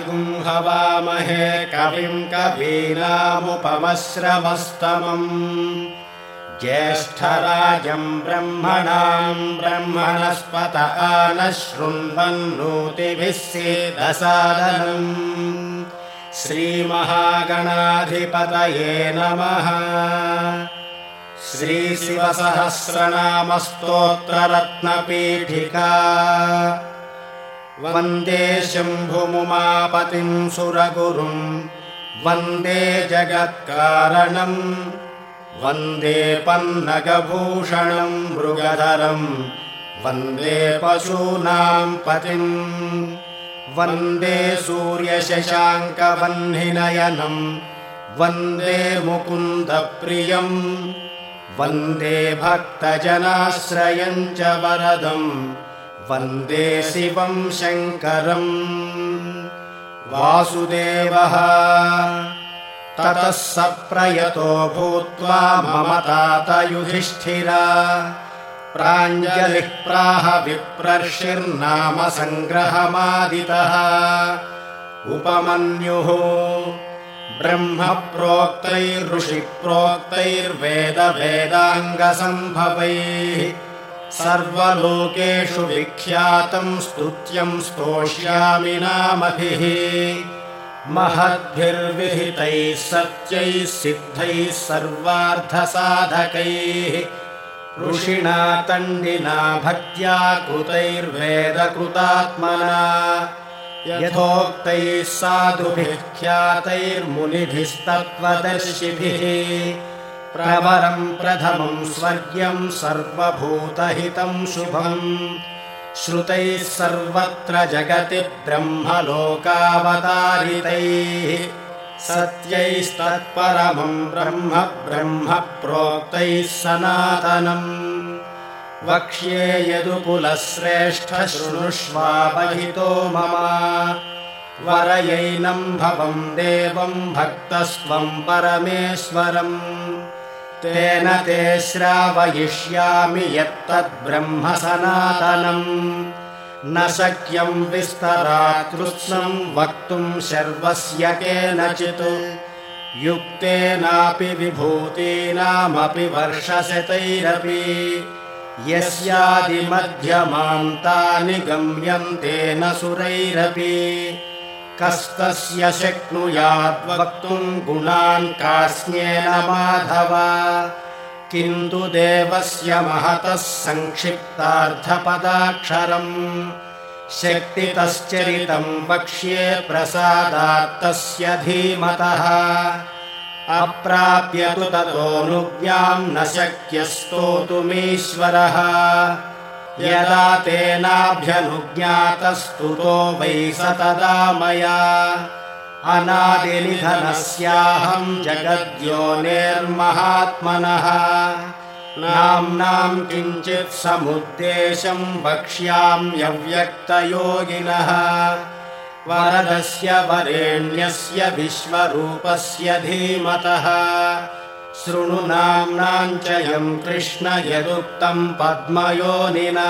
हवामहे कविम् कवीनामुपमश्रवस्तमम् ज्येष्ठराजम् ब्रह्मणाम् ब्रह्मणस्पत न शृण्वन्नोतिभिः सेदसादनम्। श्रीमहागणाधिपतये नमः। श्रीशिवसहस्रनामस्तोत्ररत्नपीठिका वन्दे शम्भुमुमापतिम् सुरगुरुम् वन्दे जगत्कारणम् वन्दे पन्नगभूषणम् मृगधरम् वन्दे पशूनाम् पतिम् वन्दे सूर्यशशाङ्कवह्निनयनम् वन्दे मुकुन्दप्रियम् वन्दे भक्तजनाश्रयम् च वरदम् वन्दे शिवम् शङ्करम्। वासुदेवः ततः स प्रयतो भूत्वा मम तात युधिष्ठिरा प्राञ्जलिः प्राह विप्रर्षिर्नाम सङ्ग्रहमादितः। उपमन्युः ब्रह्म प्रोक्तैर्ऋषिप्रोक्तैर्वेदवेदाङ्गसम्भवैः सर्वलोकेषु विख्यातम् स्तुत्यम् स्तोष्यामि महद्भिर्विहितैः सत्यैः सिद्धैः सर्वार्थसाधकैः। ऋषिणा तण्डिना भक्त्या कृतैर्वेदकृतात्मना। यथोक्तैः साधुभिः ख्यातैर्मुनिभिस्तत्त्वदर्शिभिः प्रवरम् प्रथमम् स्वर्ग्यम् सर्वभूतहितम् शुभम्। श्रुतैः सर्वत्र जगति ब्रह्मलोकावतारितैः। सत्यैस्तत्परमम् ब्रह्म ब्रह्म प्रोक्तैः सनातनम्। वक्ष्ये यदुकुलश्रेष्ठ शृणुष्वापहितो मम। वरयैनम् भवम् देवम् भक्तस्त्वम् परमेश्वरम् तेन ते श्रावयिष्यामि यत्तद्ब्रह्म सनातनम् न शक्यम् विस्तरातृत्स्नम् वक्तुम् शर्वस्य केनचित्। युक्तेनापि विभूतीनामपि वर्षशतैरपि यस्यादिमध्यमान्तानि गम्यन्ते न सुरैरपि कस्तस्य शक्नुयाद्वक्तुम् गुणान् कास्न्येन माधव। किन्तु देवस्य महतः सङ्क्षिप्तार्थपदाक्षरम् शक्तितश्चरितम् वक्ष्ये प्रसादात्तस्य धीमतः। अप्राप्य तु ततोऽनुज्ञाम् न शक्य स्तोतुमीश्वरः यदा तेनाभ्यनुज्ञातस्तुतो वै स तदा मया अनादिनिधनस्याहम् जगद्योनेर्महात्मनः नाम्नाम् किञ्चित् समुद्देशम् वक्ष्याम्यव्यक्तयोगिनः वरदस्य वरेण्यस्य विश्वरूपस्य धीमतः शृणु नाम्नाम् च यम् कृष्ण यदुक्तम् पद्मयोनिना।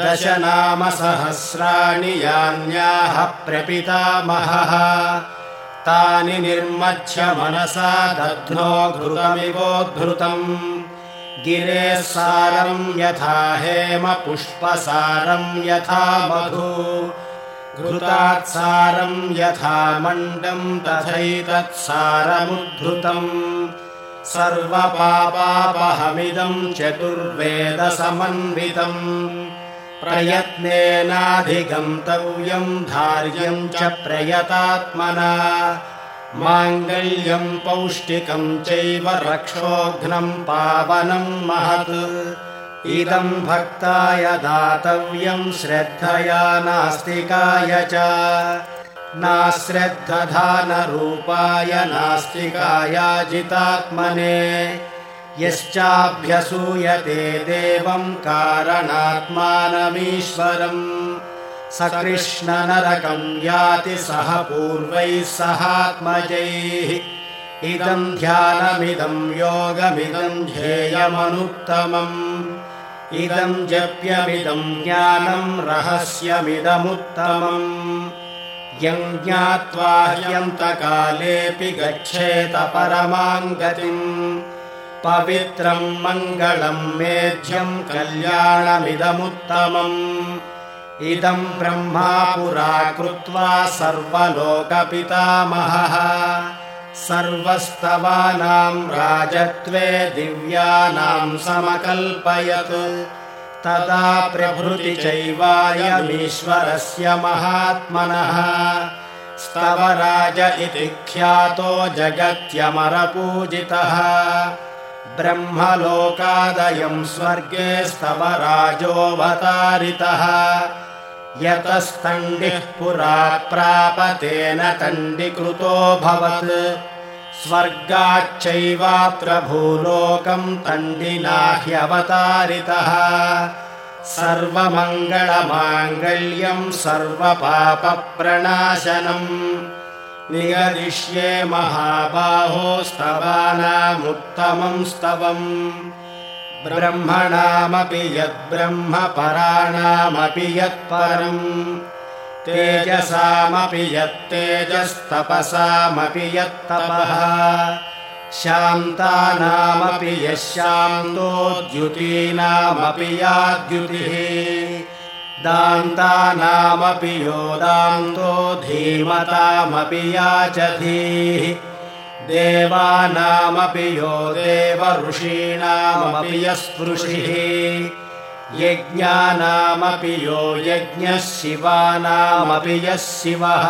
दश नाम सहस्राणि यान्याः प्रपितामहः। तानि निर्मच्छ मनसा दध्नो घृतमिवोद्धृतम्। गिरेः सारम् यथा हेम पुष्पसारम् यथा मधु। घृतात्सारम् यथा मण्डम् तथैतत्सारमुद्धृतम् सर्वपापापहमिदम् चतुर्वेदसमन्वितम्। प्रयत्नेनाधिगन्तव्यम् धार्यम् च प्रयतात्मना। माङ्गल्यम् पौष्टिकम् चैव रक्षोघ्नम् पावनम् महत्। इदम् भक्ताय दातव्यम् श्रद्धया नास्तिकाय च नाश्रद्धधानरूपाय नास्तिकायाजितात्मने यश्चाभ्यसूयते देवम् कारणात्मानमीश्वरम्। स कृष्णनरकम् याति सह पूर्वैः सहात्मजैः। इदम् ध्यानमिदम् योगमिदम् ध्येयमनुत्तमम्। इदम् जप्यमिदम् ज्ञानम् रहस्यमिदमुत्तमम् यम् ज्ञात्वा ह्यन्तकालेऽपि गच्छेत परमाम् गतिम्। पवित्रम् मङ्गलम् मेध्यम् कल्याणमिदमुत्तमम्। इदम् ब्रह्मा पुरा कृत्वा सर्वलोकपितामहः। सर्वस्तवानाम् राजत्वे दिव्यानाम् समकल्पयत् तदा प्रभृति चैवायमीश्वरस्य महात्मनः। स्तवराज इति ख्यातो जगत्यमरपूजितः। ब्रह्मलोकादयम् स्वर्गे स्तवराजोऽवतारितः यतस्तण्डिः पुरा प्रापतेन तण्डिकृतोऽभवत् स्वर्गाच्चैवात्र भूलोकम् तण्डिना ह्यवतारितः सर्वमङ्गलमाङ्गल्यम् सर्वपापप्रणाशनम् निगदिष्ये महाबाहोस्तवानामुत्तमम् स्तवम् ब्रह्मणामपि यद्ब्रह्मपराणामपि यत्परम् तेजसामपि यत्तेजस्तपसामपि यत्तपः। शान्तानामपि यः शान्तोद्युतीनामपि याद्युतिः दान्तानामपि यो दान्तो धीमतामपि याचधीः देवानामपि यो देव ऋषीणामपि यस्पृशिः यज्ञानामपि यो यज्ञः शिवानामपि यः शिवः।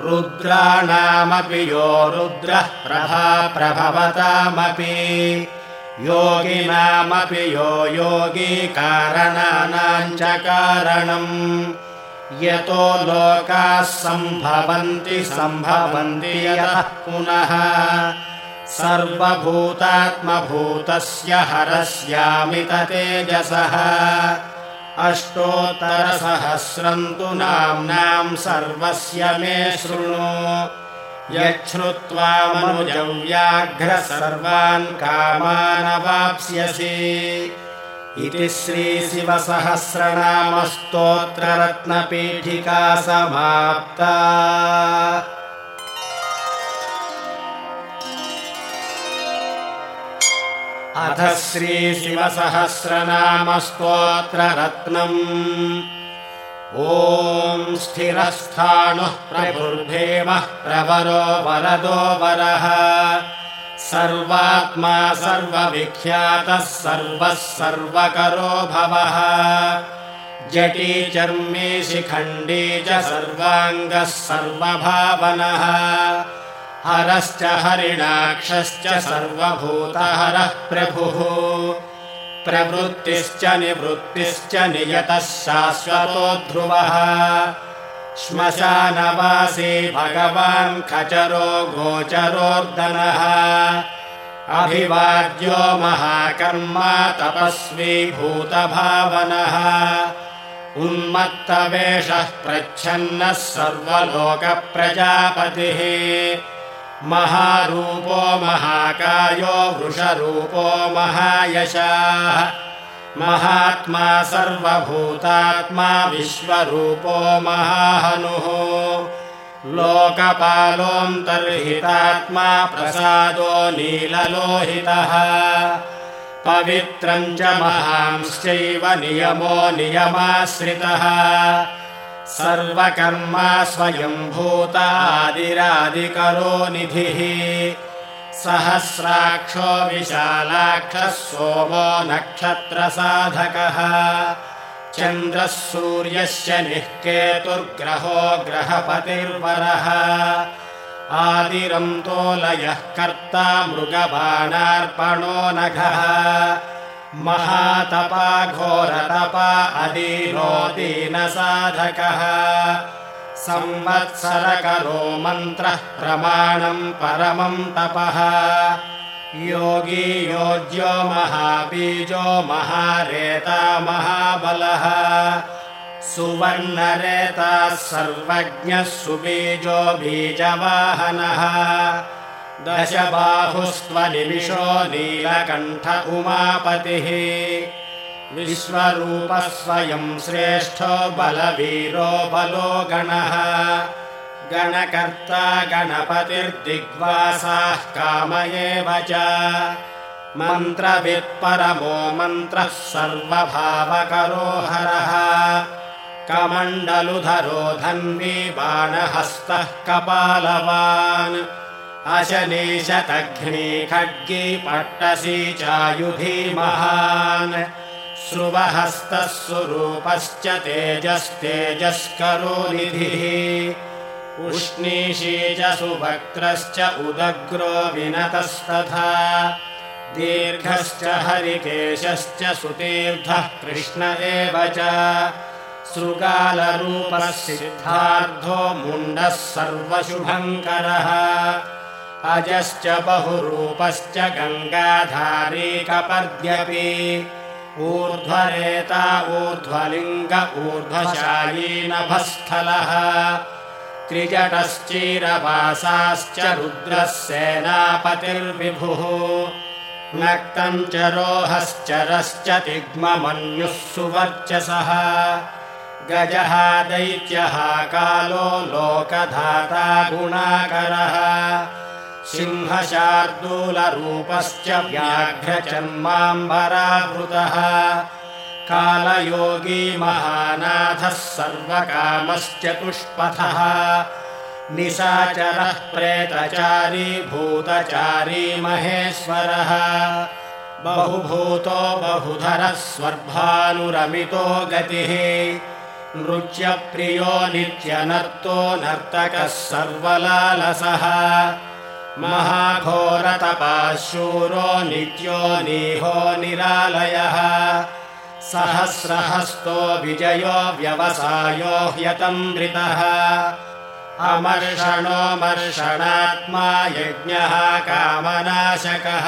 रुद्राणामपि यो रुद्रः प्रभा प्रभवतामपि। योगिनामपि यो योगी कारणानाम् च कारणम्। यतो लोकाः सम्भवन्ति सम्भवन्ति यतः पुनः सर्वभूतात्मभूतस्य हरस्यामित तेजसः। अष्टोत्तरसहस्रम् तु नाम्नाम् सर्वस्य मे शृणु। यच्छ्रुत्वा मनुजव्याघ्र सर्वान् कामानवाप्स्यसि। इति श्रीशिवसहस्रनामस्तोत्ररत्नपीठिका समाप्ता अथ श्रीशिवसहस्रनामस्तोत्ररत्नम्। ॐ स्थिरस्थाणुः प्रभुर्भेमः प्रवरो वरदो वरः। सर्वात्मा सर्वविख्यातः सर्वः सर्वकरो भवः। जटी चर्मी शिखण्डी च सर्वाङ्गः सर्वभावनः हरश्च हरिणाक्षश्च सर्वभूतहरः प्रभुः। प्रवृत्तिश्च निवृत्तिश्च नियतः शाश्वतो ध्रुवः। श्मशानवासी भगवान् खचरो गोचरोर्दनः। अभिवाद्यो महाकर्मा तपस्वी भूतभावनः। उन्मत्तवेषः प्रच्छन्नः सर्वलोकप्रजापतिः महारूपो महाकायो वृषरूपो महायशाः। महात्मा सर्वभूतात्मा विश्वरूपो महाहनुः। लोकपालोऽन्तर्हितात्मा प्रसादो नीललोहितः। पवित्रम् च महांश्चैव नियमो नियमाश्रितः सर्वकर्मा स्वयम्भूतादिरादिकरो निधिः सहस्राक्षो विशालाक्षः सोमो नक्षत्रसाधकः। चन्द्रः सूर्यस्य निःकेतुर्ग्रहो ग्रहपतिर्वरः। आदिरन्तोलयः कर्ता मृगबाणार्पणो नघः महातपा घोरतपा अदीनो दीनसाधकः संवत्सरकरो मन्त्रः प्रमाणम् परमम् तपः। योगी योज्यो महाबीजो महारेता महाबलः। सुवर्णरेताः सर्वज्ञः सुबीजो बीजवाहनः दशबाहुस्त्वनिमिषो नीलकण्ठ उमापतिः। विश्वरूपः स्वयम् श्रेष्ठो बलवीरो बलो गणः। गणकर्ता गणपतिर्दिग्वासाः काम एव च। मन्त्रवित्परमो मन्त्रः सर्वभावकरो हरः। कमण्डलुधरो धन्वी बाणहस्तः कपालवान् अशनीशतघ्नी खड्गी पट्टसी चायुधी महान् श्रुवहस्तः स्वरूपश्च तेजस्तेजस्करो निधिः उष्णीषी च सुभक्त्रश्च उदग्रो विनतस्तथा दीर्घश्च हरिकेशश्च सुतीर्थः कृष्ण एव च शृगालरूपः सिद्धार्थो मुण्डः सर्वशुभङ्करः अजश्च बहुरूपश्च गङ्गाधारीकपर्द्यपि। ऊर्ध्वरेता ऊर्ध्वलिङ्ग ऊर्ध्वशायी नभस्थलः। त्रिजटश्चिरवासाश्च रुद्रः सेनापतिर्विभुः नक्तम् च रोहश्चरश्च तिग्ममन्युः सुवर्चसः। गजः दैत्यः कालो लोकधाता गुणाकरः सिंहशार्दूलरूपश्च व्याघ्रचर्माम्बरावृतः। कालयोगी महानाथः सर्वकामश्चतुष्पथः निशाचरः प्रेतचारी भूतचारी महेश्वरः। बहुभूतो बहुधरः स्वर्भानुरमितो गतिः। नृत्यप्रियो नित्यनर्तो नर्तकः सर्वलालसः महाघोरतपाशूरो नित्यो निहो निरालयः। सहस्रहस्तो विजयो व्यवसायो ह्यतन्द्रितः अमर्षणोमर्षणात्मा यज्ञः कामनाशकः।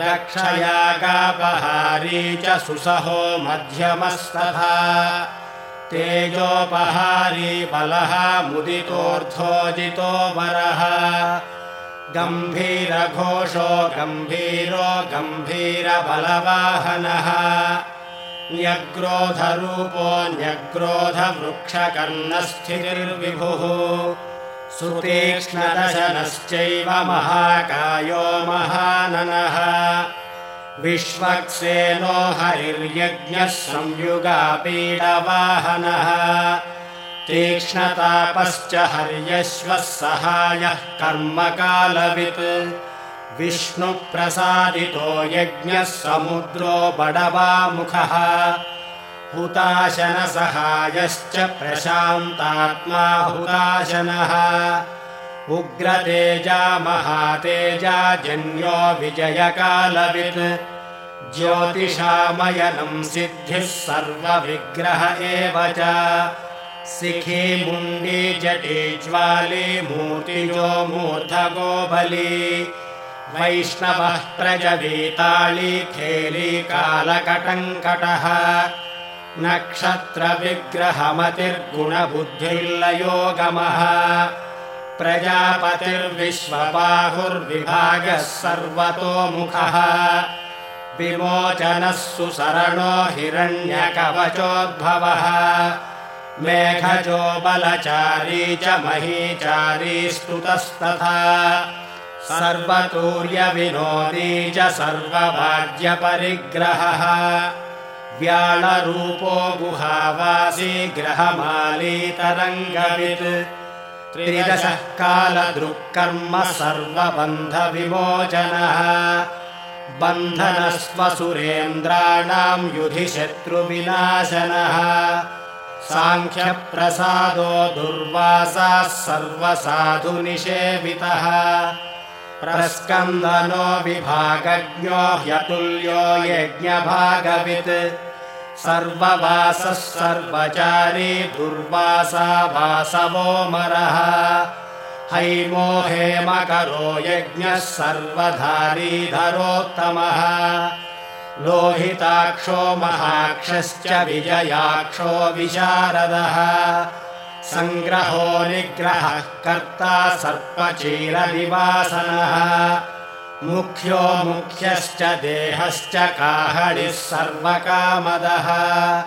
दक्षयागापहारी च सुसहो मध्यमस्तथा। तेजोपहारी बलः मुदितोऽर्थोजितो वरः गम्भीरघोषो गम्भीरो गम्भीरबलवाहनः। न्यग्रोधरूपो न्यग्रोधवृक्षकर्णस्थितिर्विभुः। सुतीक्ष्णदशनश्चैव महाकायो महाननः। विश्वक्सेनो हरिर्यज्ञः संयुगापीडवाहनः तीक्ष्णतापश्च हर्यश्वः सहायः कर्मकालवित्। विष्णुप्रसादितो यज्ञः समुद्रो बडवामुखः। हुताशनसहायश्च प्रशान्तात्मा हुताशनः। उग्रतेजा महातेजा जन्यो विजयकालवित्। ज्योतिषामयनम् सिद्धिः सर्वविग्रह एव च सिखी मुण्डी जटी ज्वाली मूर्तिजो मूर्धगोबली वैष्णवः प्रजवीताळी खेली कालकटङ्कटः। नक्षत्रविग्रहमतिर्गुणबुद्धिर्लयोगमः। प्रजापतिर्विश्वबाहुर्विभागः सर्वतोमुखः। विमोचनः सुसरणो हिरण्यकवचोद्भवः मेघजो बलचारी च महीचारी स्तुतस्तथा। सर्वतूर्यविनोदी च सर्ववाद्यपरिग्रहः ग्रहमालीतरङ्गवित्। त्रिदशः कालदृक्कर्म सर्वबन्धविमोचनः। बन्धनस्वसुरेन्द्राणाम् युधि शत्रुविनाशनः साङ्ख्यप्रसादो दुर्वासाः सर्वसाधुनिषेवितः। प्रस्कन्दनो विभागज्ञो ह्यतुल्यो यज्ञभागवित्। सर्ववासः सर्वचारी दुर्वासा वासवोमरः हैमो हेमकरो यज्ञः सर्वधारीधरोत्तमः लोहिताक्षो महाक्षश्च विजयाक्षो विशारदः। सङ्ग्रहो निग्रहः कर्ता सर्पचीरनिवासनः। मुख्यो मुख्यश्च देहश्च काहणिः सर्वकामदः।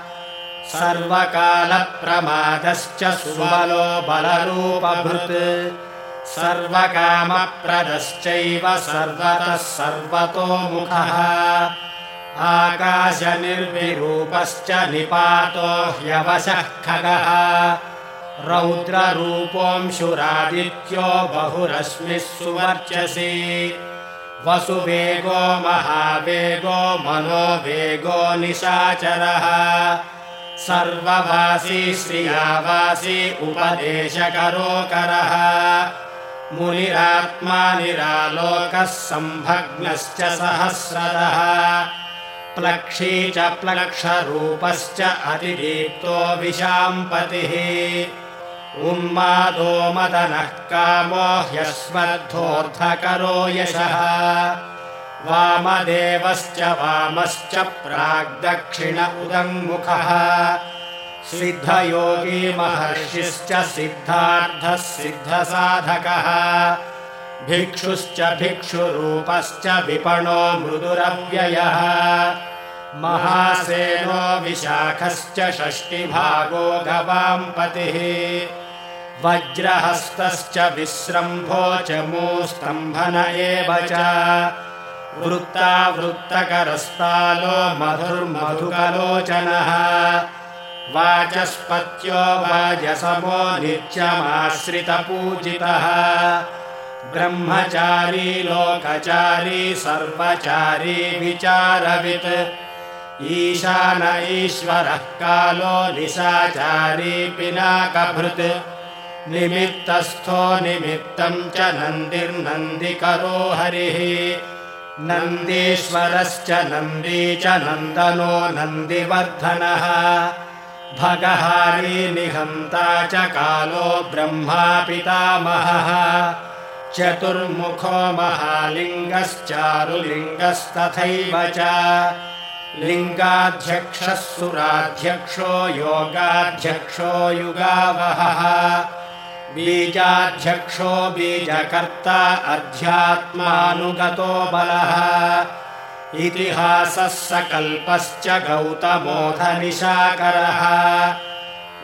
सर्वकालप्रमादश्च सुबलो बलरूपभृत्। सर्वकामप्रदश्चैव सर्वतः सर्वतोमुखः आकाशनिर्विरूपश्च निपातो ह्यवशः खगः। रौद्ररूपोऽंशुरादित्यो बहुरश्मिः सुवर्चसि। वसुवेगो महावेगो मनोवेगो निशाचरः। सर्ववासी श्रियावासी उपदेशकरोकरः। मुनिरात्मा निरालोकः सम्भग्नश्च सहस्रदः प्लक्षी च प्लक्षरूपश्च अतिदीप्तो विशाम्पतिः। उन्मादो मदनः कामो ह्यस्मद्धोऽर्थकरो यशः। वामदेवश्च वामश्च प्राग्दक्षिण उदङ्मुखः। सिद्धयोगी महर्षिश्च सिद्धार्थः सिद्धसाधकः भिक्षुश्च भिक्षुरूपश्च विपणो मृदुरव्ययः। महासेनो विशाखश्च षष्टिभागो गवाम्पतिः। वज्रहस्तश्च विश्रम्भो च मूस्तम्भन एव च। वृत्तावृत्तकरस्तालो मधुर्मधुकलोचनः। वाचस्पत्यो वाजसमो नित्यमाश्रितपूजितः ब्रह्मचारी लोकचारी सर्वचारी विचारवित्। ईशान ईश्वरः कालो निशाचारी पिनाकभृत्। निमित्तस्थो निमित्तम् च नन्दिर्नन्दिकरो हरिः। नन्दीश्वरश्च नन्दी च नन्दनो नन्दिवर्धनः। भगहारी निहन्ता च कालो ब्रह्मा पितामहः चतुर्मुखो महालिङ्गश्चारुलिङ्गस्तथैव च। लिङ्गाध्यक्षः सुराध्यक्षो योगाध्यक्षो युगावहः। बीजाध्यक्षो बीजकर्ता अध्यात्मानुगतो बलः। इतिहासः सकल्पश्च गौतमोधनिशाकरः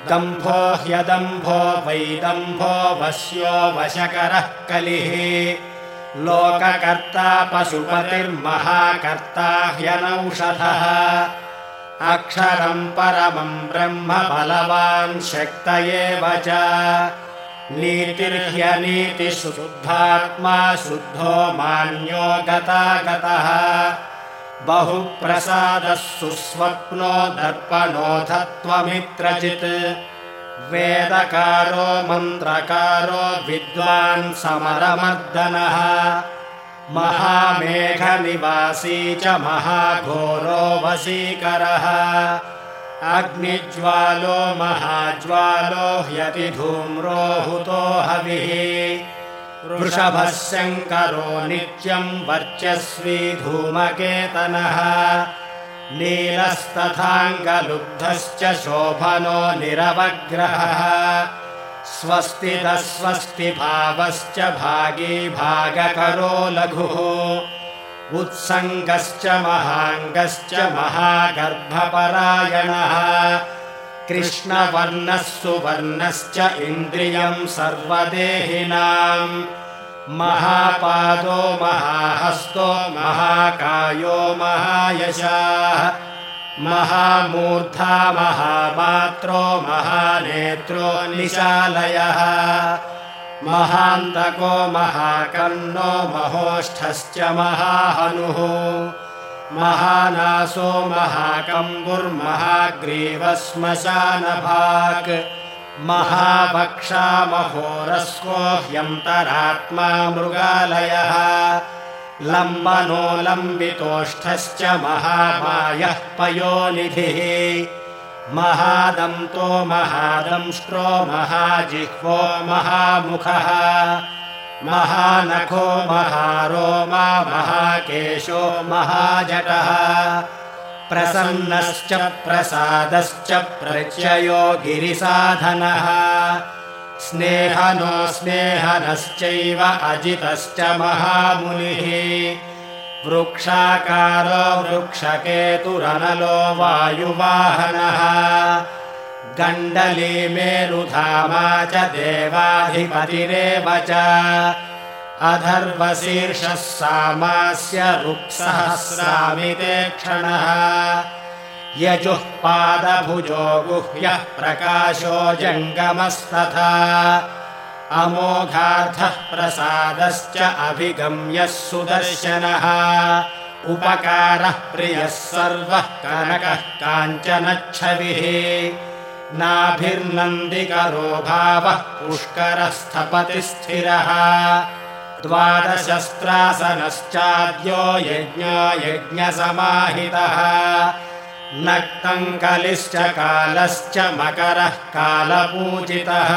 दम्भो ह्यदम्भो वैदम्भो वश्यो वशकरः कलिः। लोककर्ता पशुपतिर्महाकर्ता ह्यनौषधः। अक्षरम् परमम् ब्रह्म बलवान् शक्त एव च। नीतिर्ह्यनीतिशुद्धात्मा शुद्धो मान्यो गतागतः बहुप्रसादः सुस्वप्नो दर्पणोधत्वमित्रचित् वेदकारो मन्त्रकारो विद्वान् समरमर्दनः। महामेघनिवासी च महाघोरो वशीकरः अग्निज्वालो महाज्वालो ह्यतिधूम्रो हुतो हविः वृषभः शङ्करो नित्यम् वर्चस्वी धूमकेतनः। नीलस्तथाङ्गलुब्धश्च शोभनो निरवग्रहः। स्वस्तिदस्वस्तिभावश्च भागी भागकरो लघुः। उत्सङ्गश्च महाङ्गश्च महागर्भपरायणः कृष्णवर्णः सुवर्णश्च इन्द्रियम् सर्वदेहिनाम्। महापादो महाहस्तो महाकायो महायशाः। महामूर्धा महामात्रो महानेत्रो निशालयः। महान्तको महाकर्णो महोष्ठश्च महाहनुः महानासो महाकम्बुर्महाग्रीवश्मशानभाक् महाभक्षामहोरस्को ह्यन्तरात्मा मृगालयः लम्बनो लम्बितोष्ठश्च महामायः पयोनिधिः। महादन्तो महादंष्ट्रो महाजिह्वो महामुखः। महानखो महारोमा महाकेशो महाजटः। प्रसन्नश्च प्रसादश्च प्रत्ययो गिरिसाधनः। स्नेहनो स्नेहनश्चैव अजितश्च महामुनिः। वृक्षाकारो वृक्षकेतुरनलो वायुवाहनः। गण्डली मेरुधामा च देवाधिपतिरेव च अधर्वशीर्षः सामास्य रुक्सहस्रामिते क्षणः यजुः पादभुजो गुह्यः प्रकाशो जङ्गमस्तथा। अमोघार्थः प्रसादश्च अभिगम्यः सुदर्शनः। उपकारः प्रियः सर्वः कनकः काञ्चनच्छविः। नाभिर्नन्दिकरो भावः पुष्करस्थपति स्थिरः द्वादशस्त्रासनश्चाद्यो यज्ञो यज्ञसमाहितः। नक्तम् कलिश्च कालश्च मकरः कालपूजितः